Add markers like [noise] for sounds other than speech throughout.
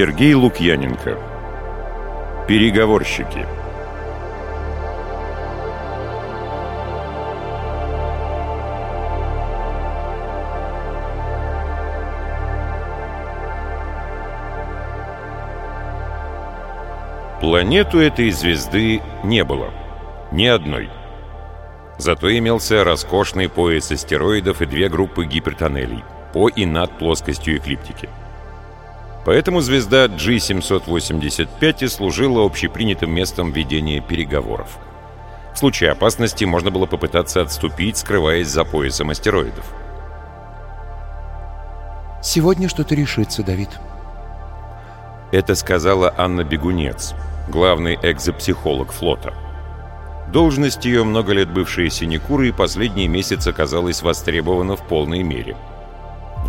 Сергей Лукьяненко Переговорщики Планету этой звезды не было. Ни одной. Зато имелся роскошный пояс астероидов и две группы гипертоннелей по и над плоскостью эклиптики. Поэтому звезда G785 и служила общепринятым местом ведения переговоров. В случае опасности можно было попытаться отступить, скрываясь за поясом астероидов. «Сегодня что-то решится, Давид». Это сказала Анна Бегунец главный экзопсихолог флота. Должность ее, много лет бывшая синекурой, последние месяцы оказалась востребована в полной мере.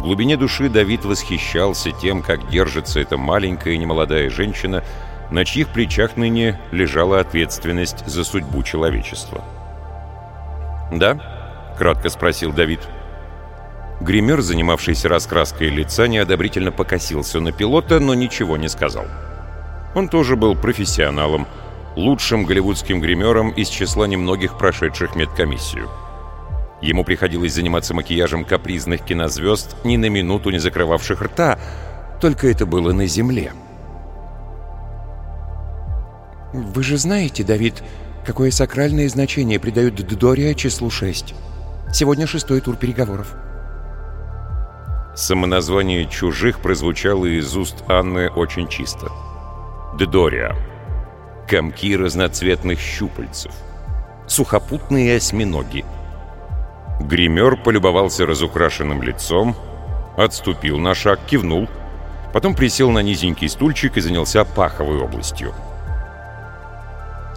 В глубине души Давид восхищался тем, как держится эта маленькая немолодая женщина, на чьих плечах ныне лежала ответственность за судьбу человечества. «Да?» — кратко спросил Давид. Гример, занимавшийся раскраской лица, неодобрительно покосился на пилота, но ничего не сказал. Он тоже был профессионалом, лучшим голливудским гримером из числа немногих прошедших медкомиссию. Ему приходилось заниматься макияжем капризных кинозвезд, ни на минуту не закрывавших рта, только это было на земле. «Вы же знаете, Давид, какое сакральное значение придают Дория числу 6. Сегодня шестой тур переговоров». Самоназвание «чужих» прозвучало из уст Анны очень чисто. Дедория. Комки разноцветных щупальцев. Сухопутные осьминоги. Гример полюбовался разукрашенным лицом, отступил на шаг, кивнул, потом присел на низенький стульчик и занялся паховой областью.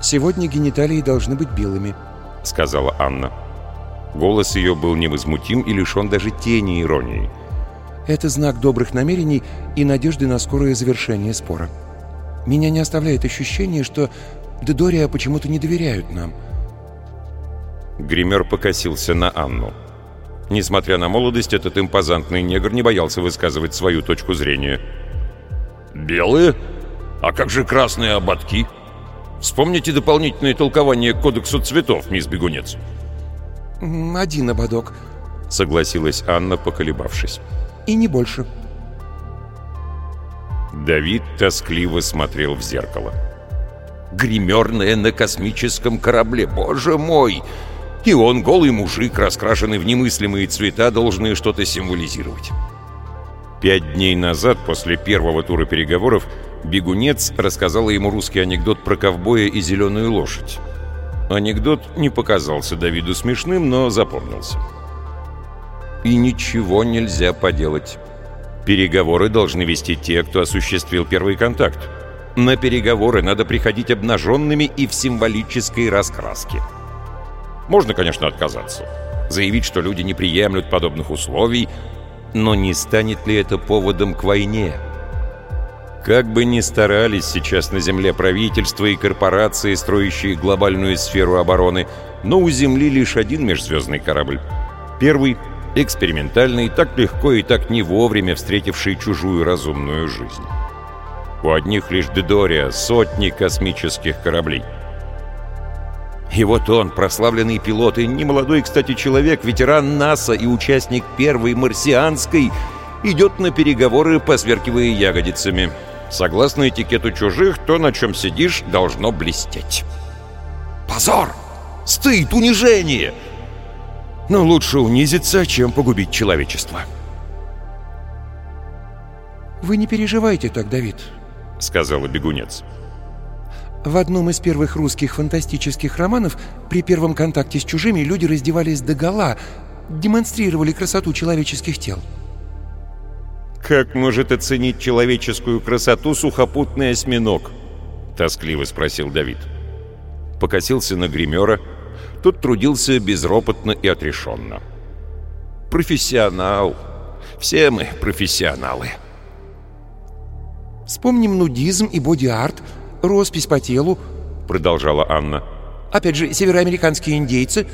«Сегодня гениталии должны быть белыми», — сказала Анна. Голос ее был невозмутим и лишен даже тени иронии. «Это знак добрых намерений и надежды на скорое завершение спора». Меня не оставляет ощущение, что Дедория почему-то не доверяют нам. Гример покосился на Анну. Несмотря на молодость, этот импозантный негр не боялся высказывать свою точку зрения. «Белые? А как же красные ободки? Вспомните дополнительное толкование Кодексу цветов, мисс Бегунец». «Один ободок», — согласилась Анна, поколебавшись. «И не больше». Давид тоскливо смотрел в зеркало. «Гримерная на космическом корабле, боже мой! И он, голый мужик, раскрашенный в немыслимые цвета, должны что-то символизировать». Пять дней назад, после первого тура переговоров, бегунец рассказала ему русский анекдот про ковбоя и зеленую лошадь. Анекдот не показался Давиду смешным, но запомнился. И ничего нельзя поделать. Переговоры должны вести те, кто осуществил первый контакт. На переговоры надо приходить обнаженными и в символической раскраске. Можно, конечно, отказаться. Заявить, что люди не приемлют подобных условий, но не станет ли это поводом к войне? Как бы ни старались сейчас на Земле правительства и корпорации, строящие глобальную сферу обороны, но у Земли лишь один межзвездный корабль. Первый — экспериментальный, так легко и так не вовремя встретивший чужую разумную жизнь. У одних лишь Дедория сотни космических кораблей. И вот он, прославленный пилот и немолодой, кстати, человек, ветеран НАСА и участник первой марсианской, идет на переговоры, посверкивая ягодицами. Согласно этикету чужих, то, на чем сидишь, должно блестеть. Позор! Стыд! Унижение! Но лучше унизиться, чем погубить человечество. «Вы не переживайте так, Давид», — сказала бегунец. В одном из первых русских фантастических романов при первом контакте с чужими люди раздевались догола, демонстрировали красоту человеческих тел. «Как может оценить человеческую красоту сухопутный осьминог?» — тоскливо спросил Давид. Покосился на гримера — тот трудился безропотно и отрешенно. «Профессионал. Все мы профессионалы». «Вспомним нудизм и боди-арт, роспись по телу», — продолжала Анна. «Опять же, североамериканские индейцы».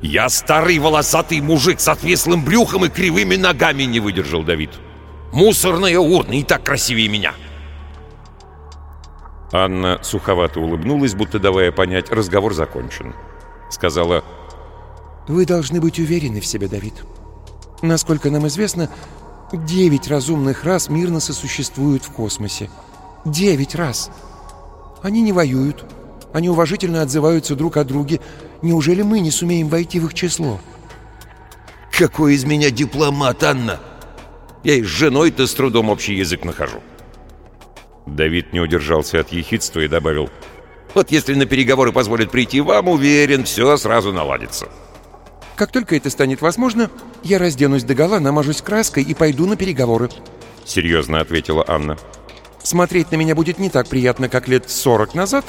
«Я старый волосатый мужик с отвислым брюхом и кривыми ногами», — не выдержал Давид. Мусорная урна и так красивее меня!» Анна суховато улыбнулась, будто давая понять, разговор закончен. Сказала, «Вы должны быть уверены в себе, Давид. Насколько нам известно, девять разумных рас мирно сосуществуют в космосе. Девять раз. Они не воюют, они уважительно отзываются друг о друге. Неужели мы не сумеем войти в их число?» «Какой из меня дипломат, Анна! Я и с женой-то с трудом общий язык нахожу». Давид не удержался от ехидства и добавил, «Вот если на переговоры позволят прийти вам, уверен, все сразу наладится». «Как только это станет возможно, я разденусь догола, намажусь краской и пойду на переговоры», — серьезно ответила Анна. «Смотреть на меня будет не так приятно, как лет сорок назад,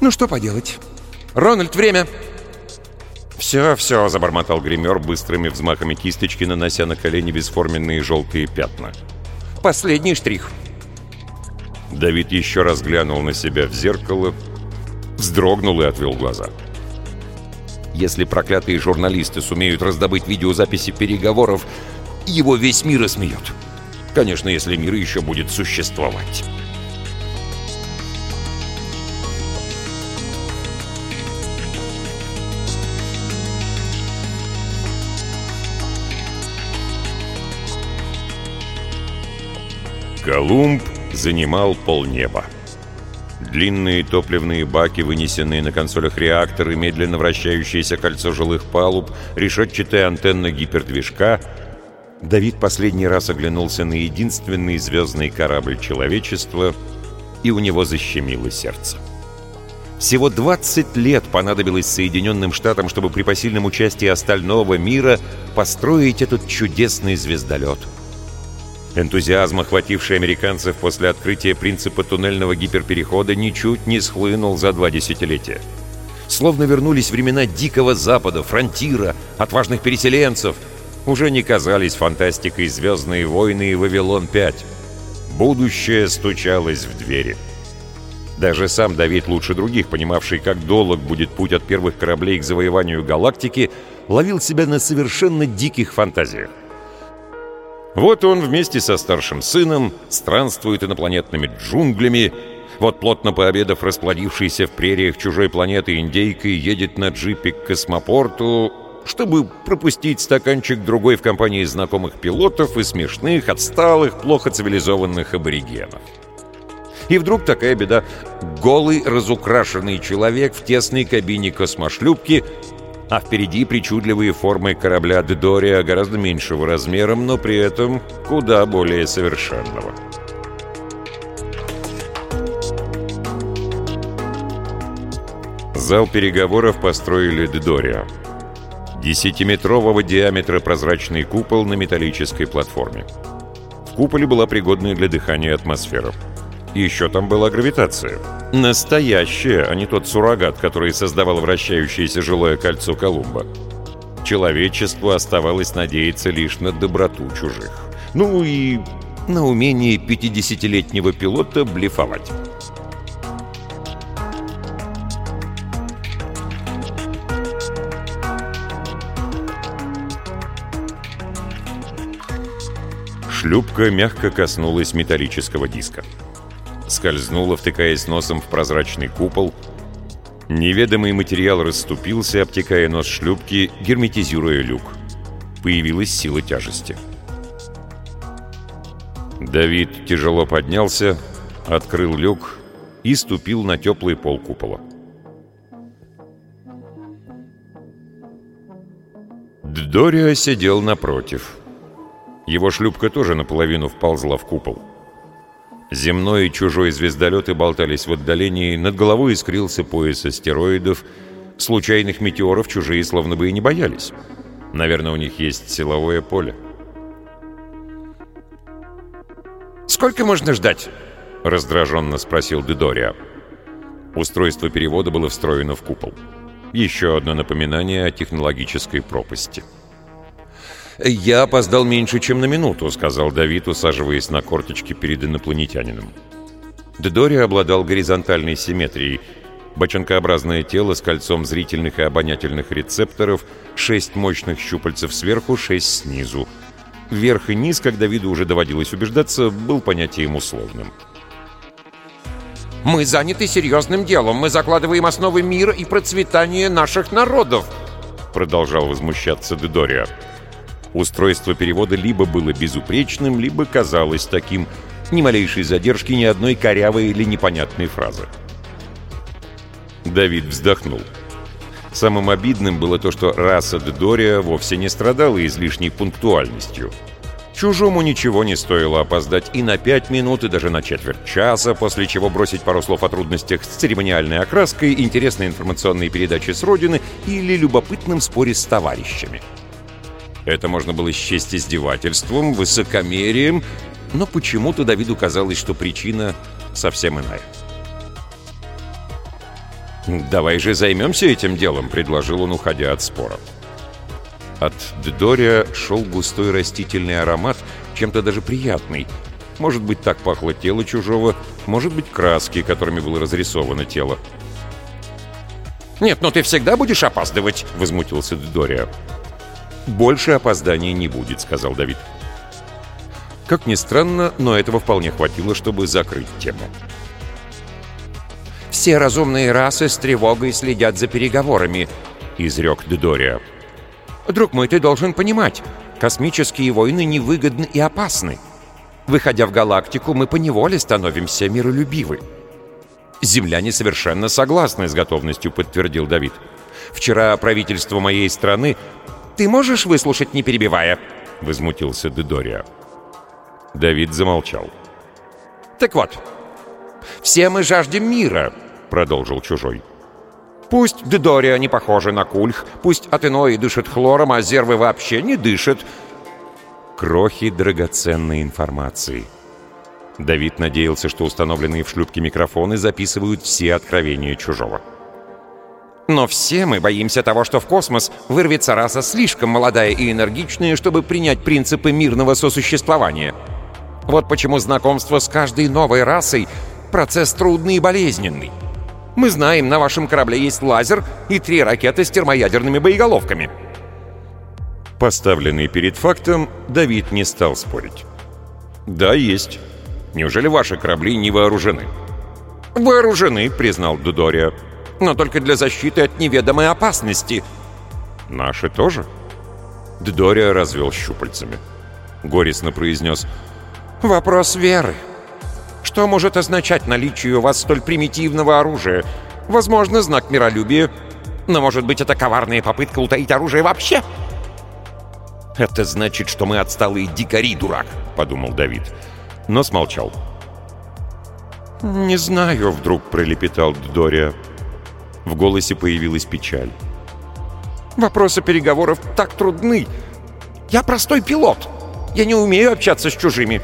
ну что поделать. Рональд, время!» «Все, все», — забормотал гример быстрыми взмахами кисточки, нанося на колени бесформенные желтые пятна. «Последний штрих». Давид еще раз глянул на себя в зеркало, вздрогнул и отвел глаза. «Если проклятые журналисты сумеют раздобыть видеозаписи переговоров, его весь мир осмеют. Конечно, если мир еще будет существовать». Колумб занимал полнеба. Длинные топливные баки, вынесенные на консолях реакторы, медленно вращающееся кольцо жилых палуб, решетчатая антенна гипердвижка. Давид последний раз оглянулся на единственный звездный корабль человечества, и у него защемило сердце. Всего 20 лет понадобилось Соединенным Штатам, чтобы при посильном участии остального мира построить этот чудесный звездолет — Энтузиазм, охвативший американцев после открытия принципа туннельного гиперперехода, ничуть не схлынул за два десятилетия. Словно вернулись времена Дикого Запада, фронтира, отважных переселенцев. Уже не казались фантастикой «Звездные войны» и «Вавилон-5». Будущее стучалось в двери. Даже сам Давид, лучше других, понимавший, как долг будет путь от первых кораблей к завоеванию галактики, ловил себя на совершенно диких фантазиях. Вот он вместе со старшим сыном странствует инопланетными джунглями, вот плотно пообедав расплодившийся в прериях чужой планеты индейкой едет на джипе к космопорту, чтобы пропустить стаканчик другой в компании знакомых пилотов и смешных, отсталых, плохо цивилизованных аборигенов. И вдруг такая беда. Голый, разукрашенный человек в тесной кабине космошлюпки а впереди причудливые формы корабля Дедория гораздо меньшего размером, но при этом куда более совершенного. Зал переговоров построили Дедория. Десятиметрового диаметра прозрачный купол на металлической платформе. В куполе была пригодная для дыхания атмосфера. Еще там была гравитация. Настоящая, а не тот суррогат, который создавал вращающееся жилое кольцо Колумба. Человечеству оставалось надеяться лишь на доброту чужих. Ну и на умение 50-летнего пилота блефовать. Шлюпка мягко коснулась металлического диска скользнула, втыкаясь носом в прозрачный купол. Неведомый материал расступился, обтекая нос шлюпки, герметизируя люк. Появилась сила тяжести. Давид тяжело поднялся, открыл люк и ступил на теплый пол купола. Дорио сидел напротив. Его шлюпка тоже наполовину вползла в купол. Земной и чужой звездолеты болтались в отдалении, над головой искрился пояс астероидов. Случайных метеоров чужие словно бы и не боялись. Наверное, у них есть силовое поле. «Сколько можно ждать?» — раздраженно спросил Дедория. Устройство перевода было встроено в купол. Еще одно напоминание о технологической пропасти. «Я опоздал меньше, чем на минуту», — сказал Давид, усаживаясь на корточки перед инопланетянином. Дедори обладал горизонтальной симметрией. Бочонкообразное тело с кольцом зрительных и обонятельных рецепторов, шесть мощных щупальцев сверху, шесть снизу. Верх и низ, когда виду уже доводилось убеждаться, был понятием условным. «Мы заняты серьезным делом. Мы закладываем основы мира и процветания наших народов», продолжал возмущаться Дедория. Устройство перевода либо было безупречным, либо казалось таким. Ни малейшей задержки, ни одной корявой или непонятной фразы. Давид вздохнул. Самым обидным было то, что раса Дедория вовсе не страдала излишней пунктуальностью. Чужому ничего не стоило опоздать и на пять минут, и даже на четверть часа, после чего бросить пару слов о трудностях с церемониальной окраской, интересной информационной передачи с родины или любопытном споре с товарищами. Это можно было счесть издевательством, высокомерием, но почему-то Давиду казалось, что причина совсем иная. «Давай же займемся этим делом», — предложил он, уходя от спора. От Ддория шел густой растительный аромат, чем-то даже приятный. Может быть, так пахло тело чужого, может быть, краски, которыми было разрисовано тело. «Нет, но ты всегда будешь опаздывать», — возмутился Ддория. «Больше опозданий не будет», — сказал Давид. Как ни странно, но этого вполне хватило, чтобы закрыть тему. «Все разумные расы с тревогой следят за переговорами», — изрек Дедория. «Друг мой, ты должен понимать, космические войны невыгодны и опасны. Выходя в галактику, мы поневоле становимся миролюбивы». «Земляне совершенно согласны с готовностью», — подтвердил Давид. «Вчера правительство моей страны...» «Ты можешь выслушать, не перебивая?» — возмутился Дедория. Давид замолчал. «Так вот, все мы жаждем мира», — продолжил чужой. «Пусть Дедория не похожа на кульх, пусть Атенои дышит хлором, а зервы вообще не дышат». Крохи драгоценной информации. Давид надеялся, что установленные в шлюпке микрофоны записывают все откровения чужого. Но все мы боимся того, что в космос вырвется раса слишком молодая и энергичная, чтобы принять принципы мирного сосуществования. Вот почему знакомство с каждой новой расой — процесс трудный и болезненный. Мы знаем, на вашем корабле есть лазер и три ракеты с термоядерными боеголовками». Поставленный перед фактом, Давид не стал спорить. «Да, есть. Неужели ваши корабли не вооружены?» «Вооружены», — признал Дудория. «Но только для защиты от неведомой опасности». «Наши тоже?» Дудория развел щупальцами. Горестно произнес. «Вопрос веры. Что может означать наличие у вас столь примитивного оружия? Возможно, знак миролюбия. Но, может быть, это коварная попытка утаить оружие вообще?» «Это значит, что мы отсталые дикари, дурак», — подумал Давид. Но смолчал. «Не знаю», — вдруг пролепетал Дория. В голосе появилась печаль. «Вопросы переговоров так трудны. Я простой пилот. Я не умею общаться с чужими».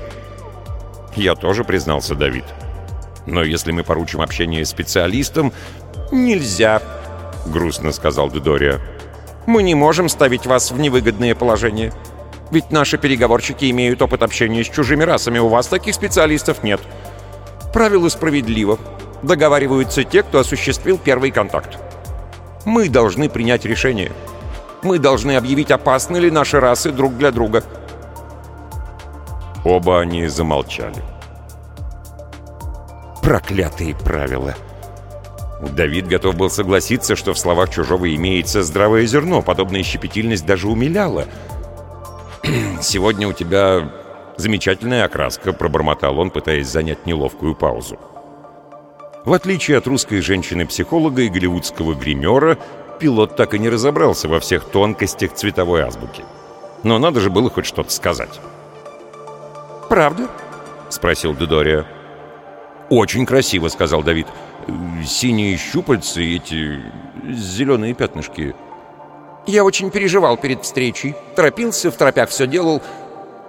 «Я тоже», — признался Давид. «Но если мы поручим общение специалистам...» «Нельзя», — грустно сказал Дедория. «Мы не можем ставить вас в невыгодное положение. Ведь наши переговорщики имеют опыт общения с чужими расами. У вас таких специалистов нет. Правило справедливо. Договариваются те, кто осуществил первый контакт. Мы должны принять решение. Мы должны объявить, опасны ли наши расы друг для друга». Оба они замолчали. Проклятые правила! Давид готов был согласиться, что в словах чужого имеется здравое зерно. Подобная щепетильность даже умиляла. «Сегодня у тебя замечательная окраска», — пробормотал он, пытаясь занять неловкую паузу. В отличие от русской женщины-психолога и голливудского гримера, пилот так и не разобрался во всех тонкостях цветовой азбуки. Но надо же было хоть что-то сказать. «Правда?» — спросил Дедория. «Очень красиво», — сказал Давид. «Синие щупальцы и эти зеленые пятнышки». «Я очень переживал перед встречей. Торопился, в тропях все делал».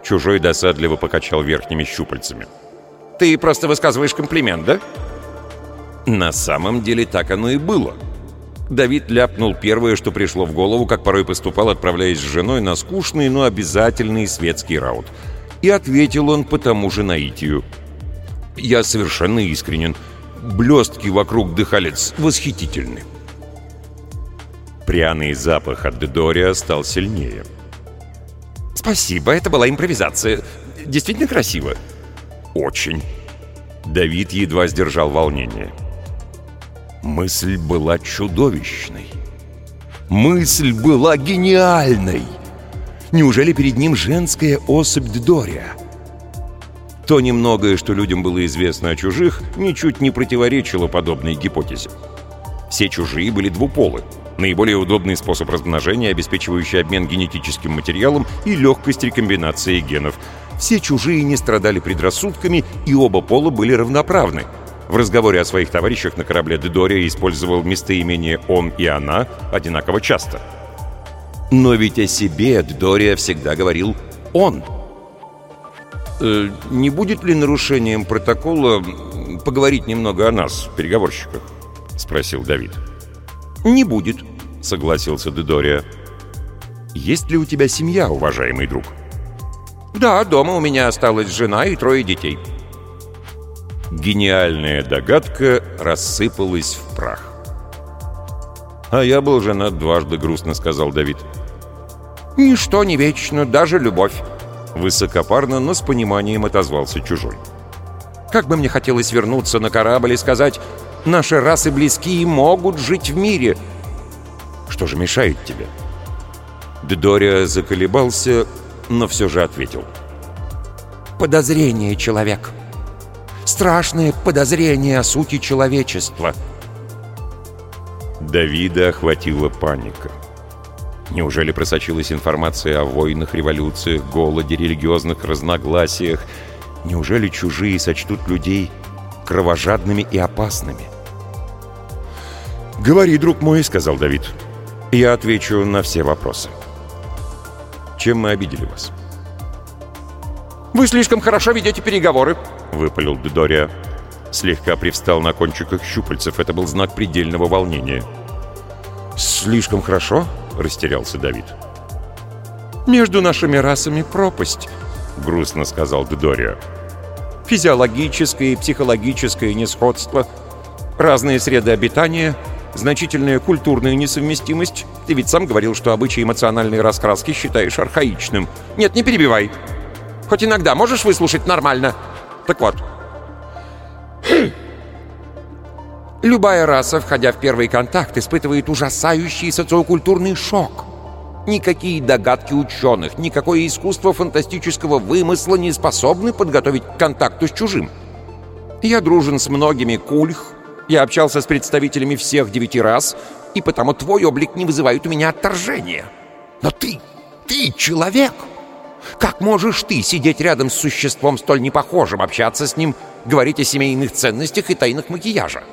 Чужой досадливо покачал верхними щупальцами. «Ты просто высказываешь комплимент, да?» На самом деле так оно и было. Давид ляпнул первое, что пришло в голову, как порой поступал, отправляясь с женой на скучный, но обязательный светский раут — и ответил он по тому же наитию. «Я совершенно искренен. Блестки вокруг дыхалец восхитительны». Пряный запах от Дедория стал сильнее. «Спасибо, это была импровизация. Действительно красиво?» «Очень». Давид едва сдержал волнение. Мысль была чудовищной. Мысль была гениальной. Неужели перед ним женская особь Ддория? То немногое, что людям было известно о чужих, ничуть не противоречило подобной гипотезе. Все чужие были двуполы. Наиболее удобный способ размножения, обеспечивающий обмен генетическим материалом и легкость рекомбинации генов. Все чужие не страдали предрассудками, и оба пола были равноправны. В разговоре о своих товарищах на корабле Дедория использовал местоимение «он» и «она» одинаково часто. Но ведь о себе Ддория всегда говорил «он». «Э, «Не будет ли нарушением протокола поговорить немного о нас, переговорщиках?» — спросил Давид. «Не будет», — согласился Дедория. «Есть ли у тебя семья, уважаемый друг?» «Да, дома у меня осталась жена и трое детей». Гениальная догадка рассыпалась в прах. «А я был женат дважды», — грустно сказал Давид. «Ничто не вечно, даже любовь», — высокопарно, но с пониманием отозвался чужой. «Как бы мне хотелось вернуться на корабль и сказать, наши расы близкие могут жить в мире». «Что же мешает тебе?» Дедория заколебался, но все же ответил. «Подозрение, человек. Страшное подозрение о сути человечества». Давида охватила паника. Неужели просочилась информация о войнах, революциях, голоде, религиозных разногласиях? Неужели чужие сочтут людей кровожадными и опасными? «Говори, друг мой», — сказал Давид. «Я отвечу на все вопросы». «Чем мы обидели вас?» «Вы слишком хорошо ведете переговоры», — выпалил Дедория. Слегка привстал на кончиках щупальцев. Это был знак предельного волнения. «Слишком хорошо?» — растерялся Давид. «Между нашими расами пропасть», — грустно сказал Дедория. «Физиологическое и психологическое несходство, разные среды обитания, значительная культурная несовместимость. Ты ведь сам говорил, что обычаи эмоциональной раскраски считаешь архаичным. Нет, не перебивай. Хоть иногда можешь выслушать нормально. Так вот, [clears throat] Любая раса, входя в первый контакт, испытывает ужасающий социокультурный шок. Никакие догадки ученых, никакое искусство фантастического вымысла не способны подготовить к контакту с чужим. Я дружен с многими кульх, я общался с представителями всех девяти рас, и потому твой облик не вызывает у меня отторжения. Но ты, ты человек! Как можешь ты сидеть рядом с существом столь непохожим, общаться с ним, говорить о семейных ценностях и тайнах макияжа?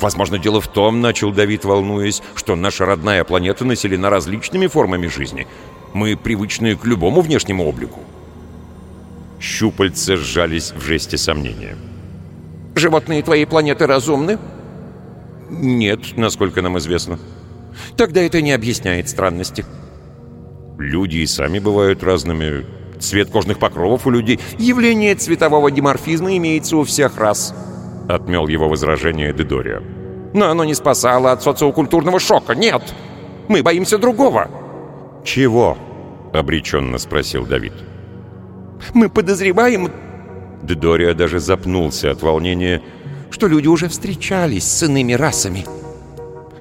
«Возможно, дело в том, — начал Давид, волнуясь, — что наша родная планета населена различными формами жизни. Мы привычны к любому внешнему облику». Щупальца сжались в жесте сомнения. «Животные твоей планеты разумны?» «Нет, насколько нам известно». «Тогда это не объясняет странности». «Люди и сами бывают разными. Цвет кожных покровов у людей. Явление цветового диморфизма имеется у всех рас». — отмел его возражение Дедория. «Но оно не спасало от социокультурного шока, нет! Мы боимся другого!» «Чего?» — обреченно спросил Давид. «Мы подозреваем...» Дедория даже запнулся от волнения, что люди уже встречались с иными расами.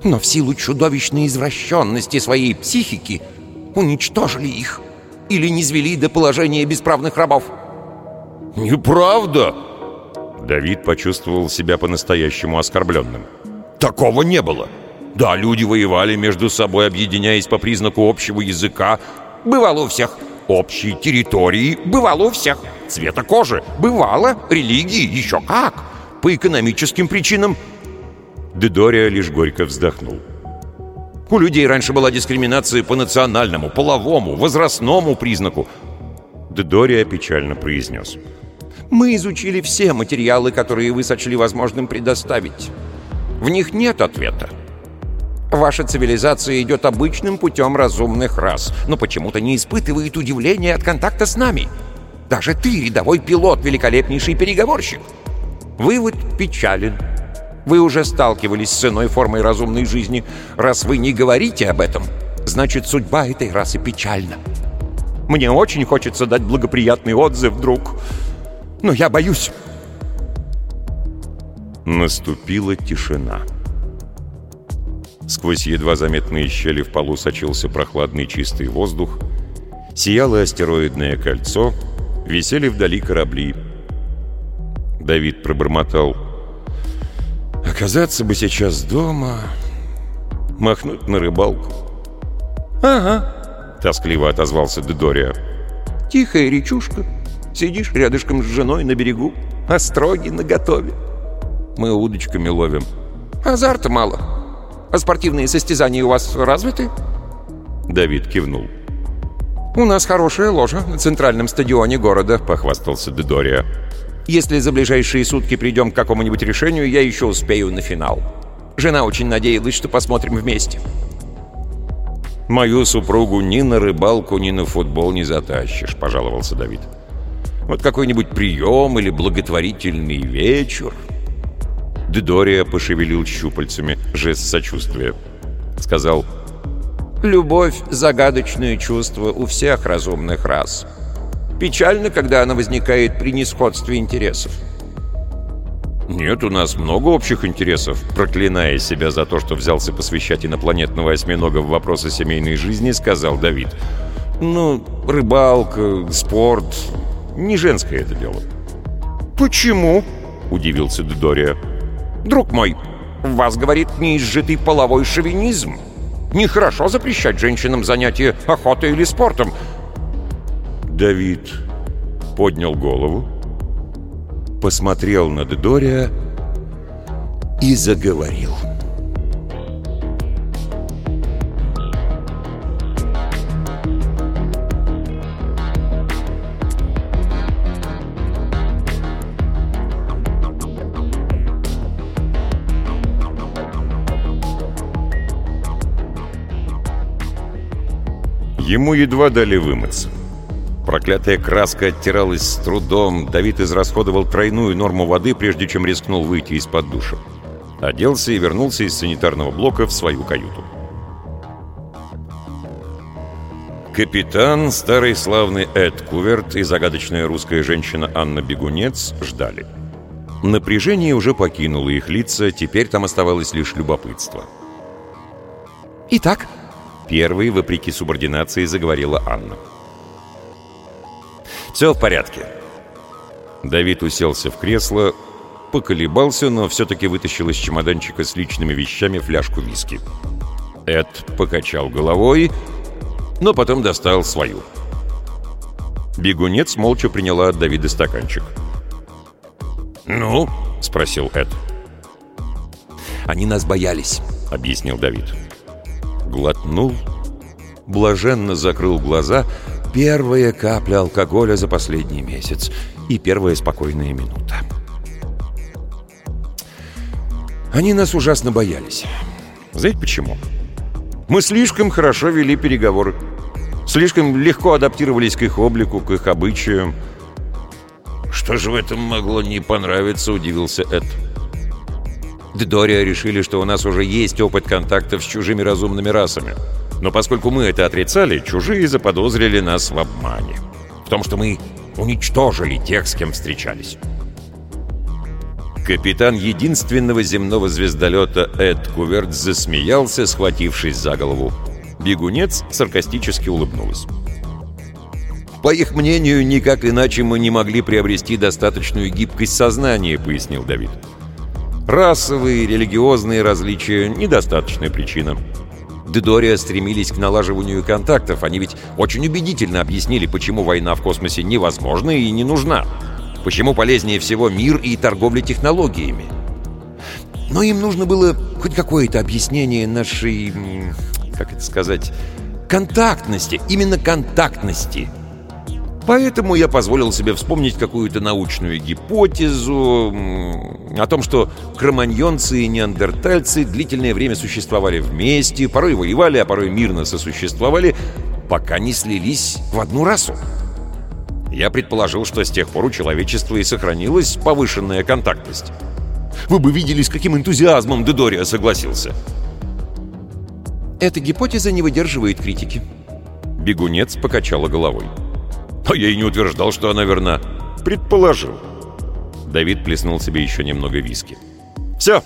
Но в силу чудовищной извращенности своей психики уничтожили их или низвели до положения бесправных рабов. «Неправда!» Давид почувствовал себя по-настоящему оскорбленным. «Такого не было! Да, люди воевали между собой, объединяясь по признаку общего языка. Бывало у всех. Общей территории. Бывало у всех. Цвета кожи. Бывало. Религии. Еще как. По экономическим причинам». Дедория лишь горько вздохнул. У людей раньше была дискриминация по национальному, половому, возрастному признаку. Дедория печально произнес. Мы изучили все материалы, которые вы сочли возможным предоставить. В них нет ответа. Ваша цивилизация идет обычным путем разумных рас, но почему-то не испытывает удивления от контакта с нами. Даже ты, рядовой пилот, великолепнейший переговорщик. Вывод печален. Вы уже сталкивались с иной формой разумной жизни. Раз вы не говорите об этом, значит, судьба этой расы печальна. Мне очень хочется дать благоприятный отзыв, друг, но я боюсь». Наступила тишина. Сквозь едва заметные щели в полу сочился прохладный чистый воздух, сияло астероидное кольцо, висели вдали корабли. Давид пробормотал. «Оказаться бы сейчас дома, махнуть на рыбалку». «Ага», — тоскливо отозвался Дедория. «Тихая речушка. Сидишь рядышком с женой на берегу, остроги наготове. Мы удочками ловим. Азарта мало. А спортивные состязания у вас развиты?» Давид кивнул. «У нас хорошая ложа на центральном стадионе города», — похвастался Дедория. «Если за ближайшие сутки придем к какому-нибудь решению, я еще успею на финал. Жена очень надеялась, что посмотрим вместе». «Мою супругу ни на рыбалку, ни на футбол не затащишь», — пожаловался Давид. «Вот какой-нибудь прием или благотворительный вечер». Дедория пошевелил щупальцами, жест сочувствия. Сказал, «Любовь — загадочное чувство у всех разумных рас. Печально, когда она возникает при несходстве интересов». «Нет, у нас много общих интересов», проклиная себя за то, что взялся посвящать инопланетного осьминога в вопросы семейной жизни, сказал Давид. «Ну, рыбалка, спорт... Не женское это дело». «Почему?» — удивился Дедория. «Друг мой, вас, говорит, неизжитый половой шовинизм. Нехорошо запрещать женщинам занятия охотой или спортом». Давид поднял голову, посмотрел на Дедория и заговорил. Ему едва дали вымыться. Проклятая краска оттиралась с трудом. Давид израсходовал тройную норму воды, прежде чем рискнул выйти из-под душа. Оделся и вернулся из санитарного блока в свою каюту. Капитан, старый славный Эд Куверт и загадочная русская женщина Анна Бегунец ждали. Напряжение уже покинуло их лица, теперь там оставалось лишь любопытство. «Итак?» Первой, вопреки субординации, заговорила Анна. «Все в порядке». Давид уселся в кресло, поколебался, но все-таки вытащил из чемоданчика с личными вещами фляжку виски. Эд покачал головой, но потом достал свою. Бегунец молча приняла от Давида стаканчик. «Ну?» — спросил Эд. «Они нас боялись», — объяснил Давид глотнул, блаженно закрыл глаза. Первая капля алкоголя за последний месяц и первая спокойная минута. Они нас ужасно боялись. Знаете почему? Мы слишком хорошо вели переговоры. Слишком легко адаптировались к их облику, к их обычаям. «Что же в этом могло не понравиться?» — удивился Эд. Ддория решили, что у нас уже есть опыт контактов с чужими разумными расами. Но поскольку мы это отрицали, чужие заподозрили нас в обмане. В том, что мы уничтожили тех, с кем встречались. Капитан единственного земного звездолета Эд Куверт засмеялся, схватившись за голову. Бегунец саркастически улыбнулась. «По их мнению, никак иначе мы не могли приобрести достаточную гибкость сознания», — пояснил Давид. Расовые, религиозные различия – недостаточная причина. Дедория стремились к налаживанию контактов. Они ведь очень убедительно объяснили, почему война в космосе невозможна и не нужна. Почему полезнее всего мир и торговля технологиями. Но им нужно было хоть какое-то объяснение нашей, как это сказать, контактности. Именно контактности – Поэтому я позволил себе вспомнить какую-то научную гипотезу о том, что кроманьонцы и неандертальцы длительное время существовали вместе, порой воевали, а порой мирно сосуществовали, пока не слились в одну расу. Я предположил, что с тех пор у человечества и сохранилась повышенная контактность. Вы бы видели, с каким энтузиазмом Дедория согласился. Эта гипотеза не выдерживает критики. Бегунец покачала головой. А я и не утверждал, что она верна. Предположил. Давид плеснул себе еще немного виски. «Все.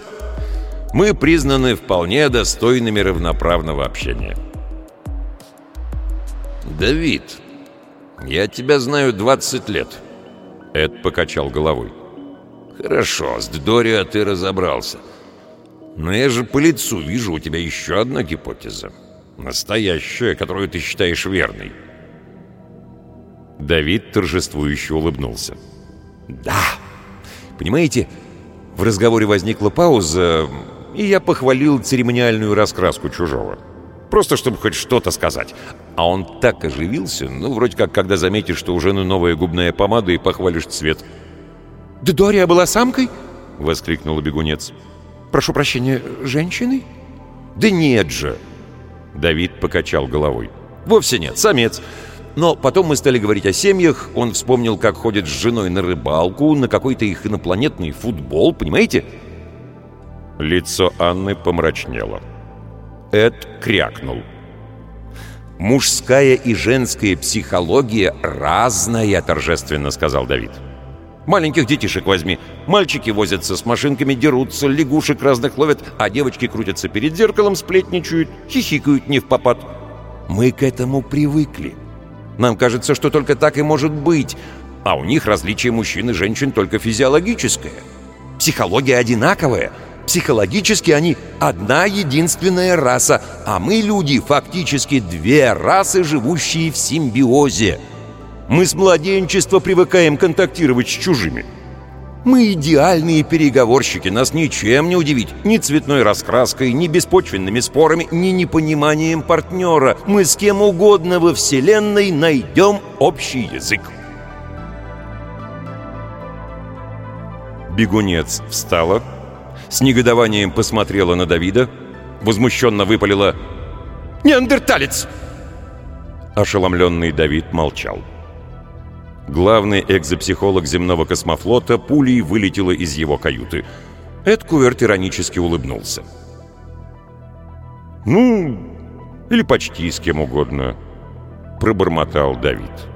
Мы признаны вполне достойными равноправного общения». «Давид, я тебя знаю 20 лет». Эд покачал головой. «Хорошо, с Дорио ты разобрался. Но я же по лицу вижу у тебя еще одна гипотеза. Настоящая, которую ты считаешь верной». Давид торжествующе улыбнулся. «Да! Понимаете, в разговоре возникла пауза, и я похвалил церемониальную раскраску чужого. Просто чтобы хоть что-то сказать. А он так оживился, ну, вроде как, когда заметишь, что у жены новая губная помада и похвалишь цвет. «Да Дория была самкой?» — воскликнул бегунец. «Прошу прощения, женщиной?» «Да нет же!» Давид покачал головой. «Вовсе нет, самец. Но потом мы стали говорить о семьях, он вспомнил, как ходит с женой на рыбалку, на какой-то их инопланетный футбол, понимаете?» Лицо Анны помрачнело. Эд крякнул. «Мужская и женская психология разная», — торжественно сказал Давид. «Маленьких детишек возьми. Мальчики возятся с машинками, дерутся, лягушек разных ловят, а девочки крутятся перед зеркалом, сплетничают, хихикают не в попад. Мы к этому привыкли. Нам кажется, что только так и может быть, а у них различие мужчин и женщин только физиологическое. Психология одинаковая. Психологически они одна единственная раса, а мы, люди, фактически две расы, живущие в симбиозе. Мы с младенчества привыкаем контактировать с чужими. Мы идеальные переговорщики, нас ничем не удивить. Ни цветной раскраской, ни беспочвенными спорами, ни непониманием партнера. Мы с кем угодно во Вселенной найдем общий язык. Бегунец встала, с негодованием посмотрела на Давида, возмущенно выпалила «Неандерталец!» Ошеломленный Давид молчал. Главный экзопсихолог земного космофлота пулей вылетела из его каюты. Эд Куверт иронически улыбнулся. «Ну, или почти с кем угодно», — пробормотал Давид.